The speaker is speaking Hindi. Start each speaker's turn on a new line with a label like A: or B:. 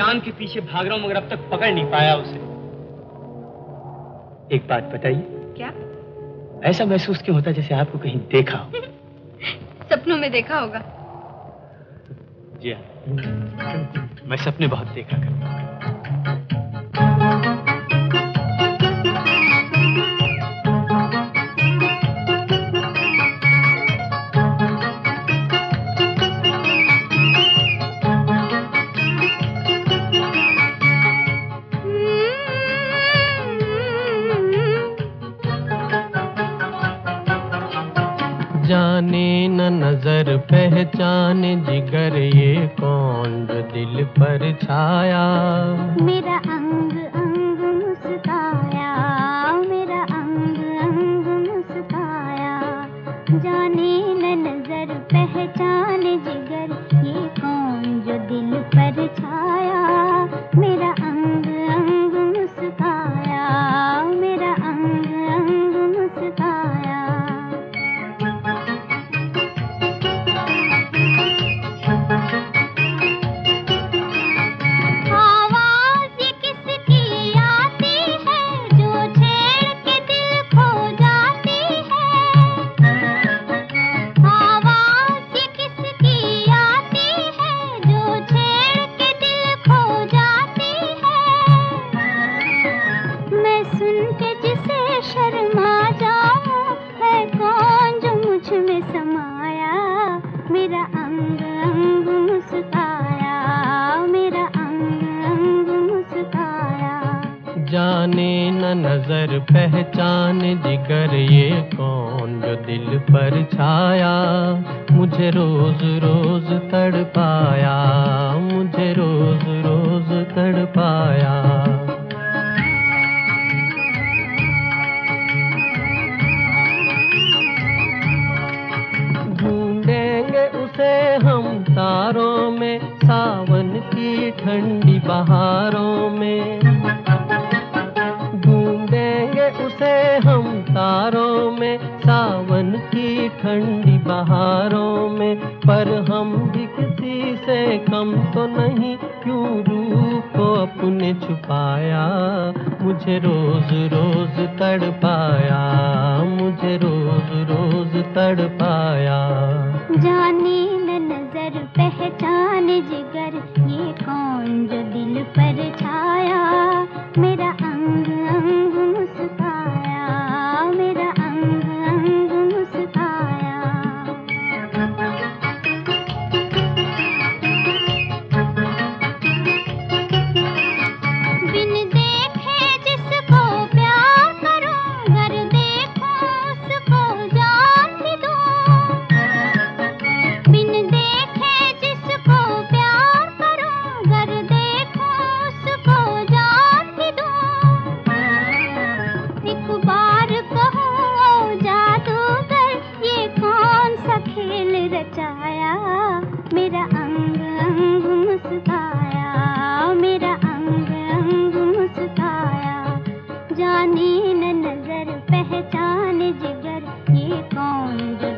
A: चाँद के पीछे भाग रहा हूँ मगर अब तक पकड़ नहीं पाया उसे। एक बात बताइए।
B: क्या?
A: ऐसा महसूस क्यों होता जैसे आपको कहीं देखा हो?
B: सपनों में देखा होगा।
A: जी हाँ। मैं सपने बहुत देखा करता हूँ।
C: जाने न नज़र पहचाने जिगर ये कौन दिल पर छाया।
D: मेरा जिसे शर्मा जाऊँ है कौन जो मुझमें समाया? मेरा अंग अंग मुस्काया, मेरा अंग अंग मुस्काया।
C: जाने न नज़र, पहचान जिगर, ये कौन जो दिल पर छाया? मुझे रोज रोज तड़पाया, मुझे रोज रोज तड़पाया। ढूंढेंगे ठंडी बहारों में। ढूंढेंगे उसे हम तारों में। सावन की ठंडी बहारों में। पर हम भी किसी से कम तो नहीं। क्यों रूप को अपने छुपाया? मुझे रोज रोज तड़पाया। मुझे रोज रोज तड़पाया।
D: जाने नज़र, पहचान जिगर। ये बार कहो जादूगर, ये कौन सा खेल रचाया? मेरा अंग अंग मुस्काया मेरा अंग अंग मुस्काया जाने न नज़र, पहचान जिगर, ये कौन जो